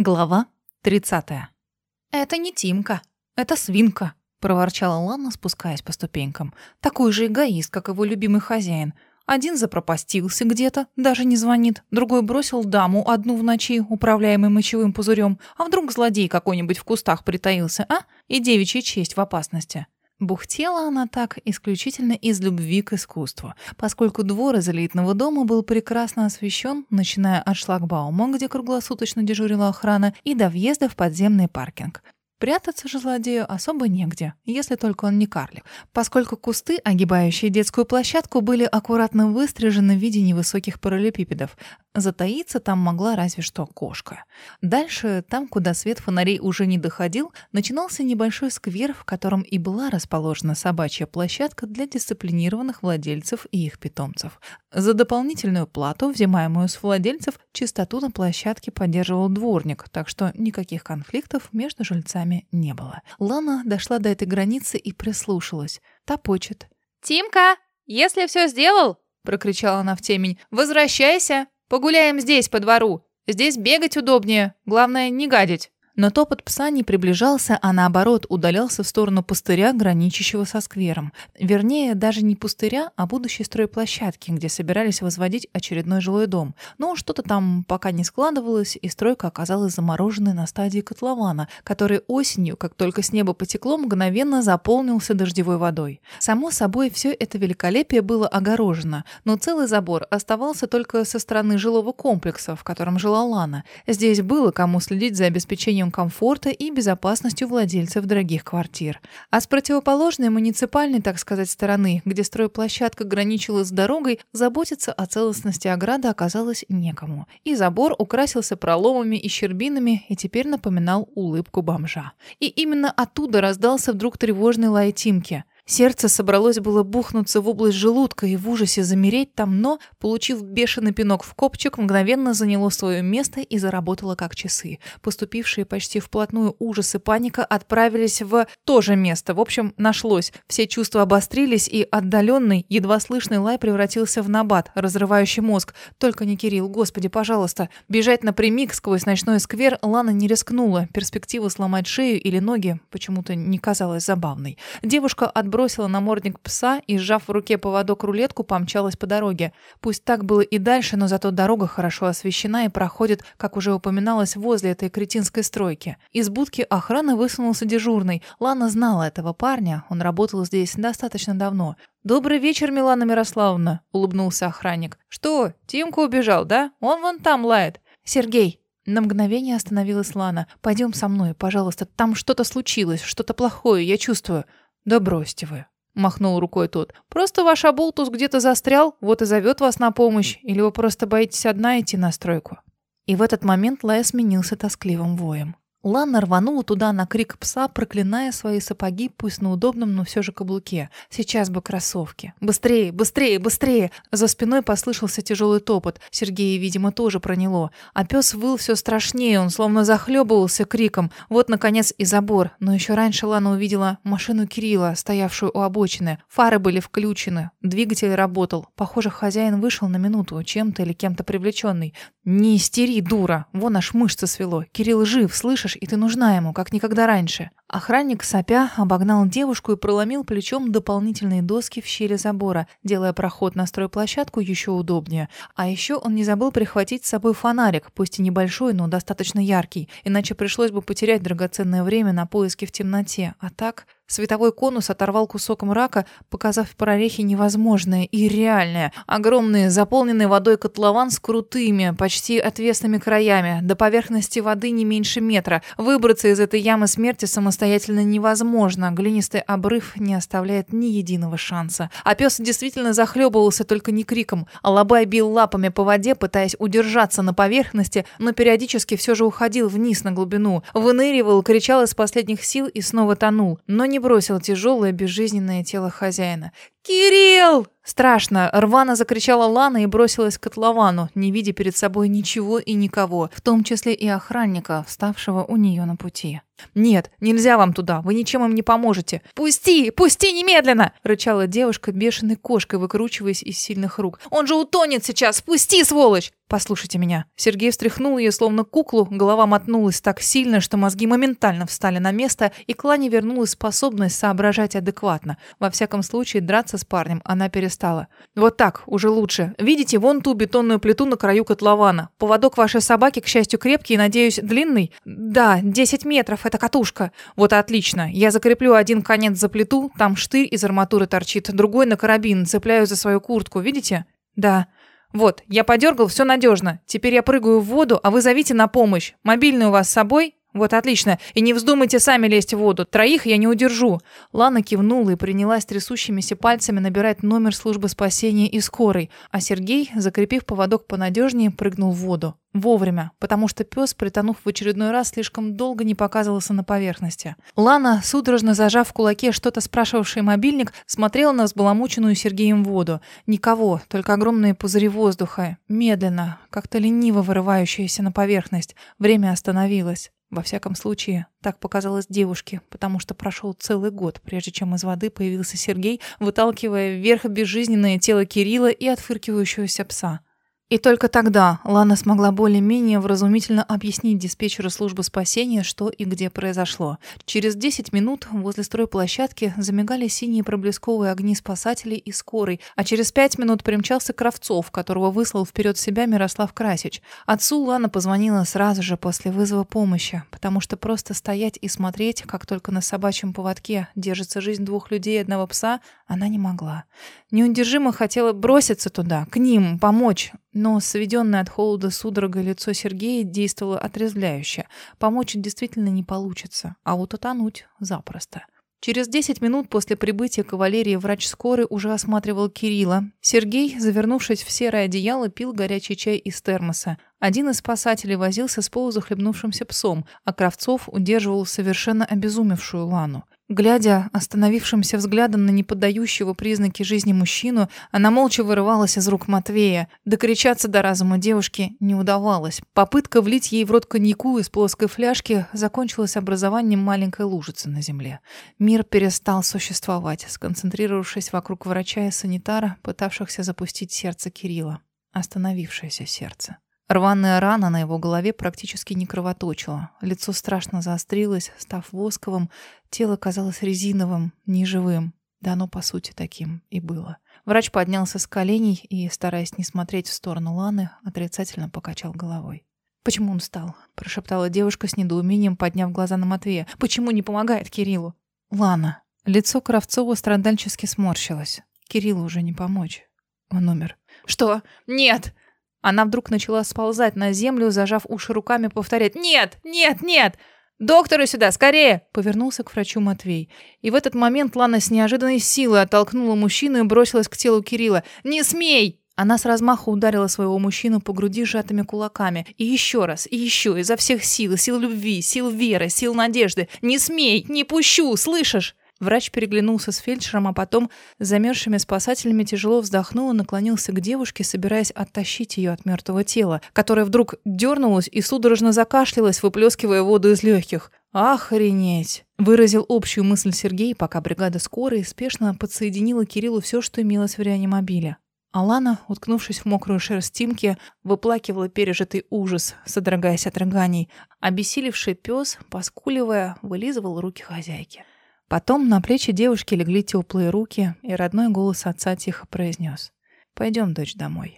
Глава 30. «Это не Тимка, это свинка», — проворчала Лана, спускаясь по ступенькам. «Такой же эгоист, как его любимый хозяин. Один запропастился где-то, даже не звонит, другой бросил даму одну в ночи, управляемой мочевым пузырем, а вдруг злодей какой-нибудь в кустах притаился, а? И девичья честь в опасности». Бухтела она так исключительно из любви к искусству, поскольку двор из элитного дома был прекрасно освещен, начиная от шлагбаума, где круглосуточно дежурила охрана, и до въезда в подземный паркинг. Прятаться же злодею особо негде, если только он не карлик, поскольку кусты, огибающие детскую площадку, были аккуратно выстрижены в виде невысоких параллелепипедов. Затаиться там могла разве что кошка. Дальше, там, куда свет фонарей уже не доходил, начинался небольшой сквер, в котором и была расположена собачья площадка для дисциплинированных владельцев и их питомцев. За дополнительную плату, взимаемую с владельцев, чистоту на площадке поддерживал дворник, так что никаких конфликтов между жильцами не было. Лана дошла до этой границы и прислушалась. Топочет. «Тимка, если все сделал?» — прокричала она в темень. «Возвращайся! Погуляем здесь, по двору. Здесь бегать удобнее. Главное, не гадить». Но топот пса не приближался, а наоборот удалялся в сторону пустыря, граничащего со сквером. Вернее, даже не пустыря, а будущей стройплощадки, где собирались возводить очередной жилой дом. Но что-то там пока не складывалось, и стройка оказалась замороженной на стадии котлована, который осенью, как только с неба потекло, мгновенно заполнился дождевой водой. Само собой, все это великолепие было огорожено, но целый забор оставался только со стороны жилого комплекса, в котором жила Лана. Здесь было кому следить за обеспечением комфорта и безопасностью владельцев дорогих квартир. А с противоположной муниципальной, так сказать, стороны, где стройплощадка граничила с дорогой, заботиться о целостности ограды оказалось некому. И забор украсился проломами и щербинами и теперь напоминал улыбку бомжа. И именно оттуда раздался вдруг тревожный лай Тимки – Сердце собралось было бухнуться в область желудка и в ужасе замереть там, но, получив бешеный пинок в копчик, мгновенно заняло свое место и заработало как часы. Поступившие почти вплотную ужас и паника отправились в то же место. В общем, нашлось. Все чувства обострились, и отдаленный, едва слышный лай превратился в набат, разрывающий мозг. Только не Кирилл, господи, пожалуйста. Бежать напрямик сквозь ночной сквер Лана не рискнула. Перспектива сломать шею или ноги почему-то не казалась забавной. Девушка отбросила бросила намордник пса и, сжав в руке поводок-рулетку, помчалась по дороге. Пусть так было и дальше, но зато дорога хорошо освещена и проходит, как уже упоминалось, возле этой кретинской стройки. Из будки охраны высунулся дежурный. Лана знала этого парня, он работал здесь достаточно давно. «Добрый вечер, Милана Мирославовна», — улыбнулся охранник. «Что, Тимка убежал, да? Он вон там лает». «Сергей, на мгновение остановилась Лана. «Пойдем со мной, пожалуйста. Там что-то случилось, что-то плохое, я чувствую». «Да бросьте вы», — махнул рукой тот. «Просто ваш оболтус где-то застрял, вот и зовет вас на помощь, или вы просто боитесь одна идти на стройку?» И в этот момент Лая сменился тоскливым воем. Лана рванула туда на крик пса, проклиная свои сапоги, пусть на удобном, но все же каблуке. Сейчас бы кроссовки. «Быстрее, быстрее, быстрее!» За спиной послышался тяжелый топот. Сергея, видимо, тоже проняло. А пес выл все страшнее, он словно захлебывался криком. Вот, наконец, и забор. Но еще раньше Лана увидела машину Кирилла, стоявшую у обочины. Фары были включены. Двигатель работал. Похоже, хозяин вышел на минуту, чем-то или кем-то привлеченный. «Не истери, дура! Вон аж мышцы свело. Кирилл жив, слышишь? И ты нужна ему, как никогда раньше». Охранник, сопя, обогнал девушку и проломил плечом дополнительные доски в щели забора, делая проход на стройплощадку еще удобнее. А еще он не забыл прихватить с собой фонарик, пусть и небольшой, но достаточно яркий, иначе пришлось бы потерять драгоценное время на поиски в темноте. А так... Световой конус оторвал кусок мрака, показав в прорехе невозможное и реальное. Огромный, заполненный водой котлован с крутыми, почти отвесными краями, до поверхности воды не меньше метра. Выбраться из этой ямы смерти самостоятельно невозможно. Глинистый обрыв не оставляет ни единого шанса. А пес действительно захлебывался только не криком. Алабай бил лапами по воде, пытаясь удержаться на поверхности, но периодически все же уходил вниз на глубину. Выныривал, кричал из последних сил и снова тонул. Но не не бросил тяжелое безжизненное тело хозяина. «Кирилл!» Страшно, рвано закричала Лана и бросилась к котловану, не видя перед собой ничего и никого, в том числе и охранника, вставшего у нее на пути. «Нет, нельзя вам туда, вы ничем им не поможете». «Пусти, пусти немедленно!» — рычала девушка бешеной кошкой, выкручиваясь из сильных рук. «Он же утонет сейчас, пусти, сволочь!» Послушайте меня. Сергей встряхнул ее, словно куклу, голова мотнулась так сильно, что мозги моментально встали на место, и к Лане вернулась способность соображать адекватно. Во всяком случае, драться с парнем она перестала. Вот так, уже лучше. Видите, вон ту бетонную плиту на краю котлована. Поводок вашей собаки, к счастью, крепкий и, надеюсь, длинный? Да, 10 метров, это катушка. Вот отлично. Я закреплю один конец за плиту, там штырь из арматуры торчит, другой на карабин, цепляю за свою куртку, видите? Да. Вот, я подергал, все надежно. Теперь я прыгаю в воду, а вы зовите на помощь. Мобильный у вас с собой? Вот отлично. И не вздумайте сами лезть в воду. Троих я не удержу. Лана кивнула и принялась трясущимися пальцами набирать номер службы спасения и скорой, а Сергей, закрепив поводок понадежнее, прыгнул в воду. Вовремя, потому что пес, притонув в очередной раз, слишком долго не показывался на поверхности. Лана, судорожно зажав в кулаке что-то спрашивавший мобильник, смотрела на взбаламученную Сергеем воду. Никого, только огромные пузыри воздуха. Медленно, как-то лениво вырывающиеся на поверхность. Время остановилось. Во всяком случае, так показалось девушке, потому что прошел целый год, прежде чем из воды появился Сергей, выталкивая вверх безжизненное тело Кирилла и отфыркивающегося пса. И только тогда Лана смогла более-менее вразумительно объяснить диспетчеру службы спасения, что и где произошло. Через 10 минут возле стройплощадки замигали синие проблесковые огни спасателей и скорой, а через 5 минут примчался Кравцов, которого выслал вперед себя Мирослав Красич. Отцу Лана позвонила сразу же после вызова помощи, потому что просто стоять и смотреть, как только на собачьем поводке держится жизнь двух людей и одного пса, она не могла. Неудержимо хотела броситься туда, к ним, помочь, но сведенное от холода судорога лицо Сергея действовало отрезвляюще. Помочь действительно не получится, а вот утонуть запросто. Через 10 минут после прибытия кавалерии врач скорой уже осматривал Кирилла. Сергей, завернувшись в серое одеяло, пил горячий чай из термоса. Один из спасателей возился с полузахлебнувшимся псом, а Кравцов удерживал совершенно обезумевшую Лану. Глядя остановившимся взглядом на неподдающего признаки жизни мужчину, она молча вырывалась из рук Матвея. Докричаться до разума девушки не удавалось. Попытка влить ей в рот коньяку из плоской фляжки закончилась образованием маленькой лужицы на земле. Мир перестал существовать, сконцентрировавшись вокруг врача и санитара, пытавшихся запустить сердце Кирилла. Остановившееся сердце. Рваная рана на его голове практически не кровоточила. Лицо страшно заострилось, став восковым, тело казалось резиновым, неживым. Да оно, по сути, таким и было. Врач поднялся с коленей и, стараясь не смотреть в сторону Ланы, отрицательно покачал головой. «Почему он встал?» – прошептала девушка с недоумением, подняв глаза на Матвея. «Почему не помогает Кириллу?» «Лана». Лицо Кравцова страдальчески сморщилось. Кириллу уже не помочь. Он умер. «Что? Нет!» Она вдруг начала сползать на землю, зажав уши руками, повторять «Нет! Нет! Нет!» «Доктору сюда, скорее!» — повернулся к врачу Матвей. И в этот момент Лана с неожиданной силой оттолкнула мужчину и бросилась к телу Кирилла. «Не смей!» Она с размаху ударила своего мужчину по груди сжатыми кулаками. И еще раз, и еще, изо всех сил, сил любви, сил веры, сил надежды. «Не смей! Не пущу! Слышишь?» Врач переглянулся с фельдшером, а потом с замерзшими спасателями тяжело вздохнул и наклонился к девушке, собираясь оттащить ее от мертвого тела, которое вдруг дернулось и судорожно закашлялось, выплескивая воду из легких. «Охренеть!» — выразил общую мысль Сергей, пока бригада скорой спешно подсоединила Кириллу все, что имелось в реанимобиле. Алана, уткнувшись в мокрую шерсть Тимки, выплакивала пережитый ужас, содрогаясь от рыганий. Обессилевший пес, поскуливая, вылизывал руки хозяйки. Потом на плечи девушки легли теплые руки, и родной голос отца тихо произнес. «Пойдем, дочь, домой.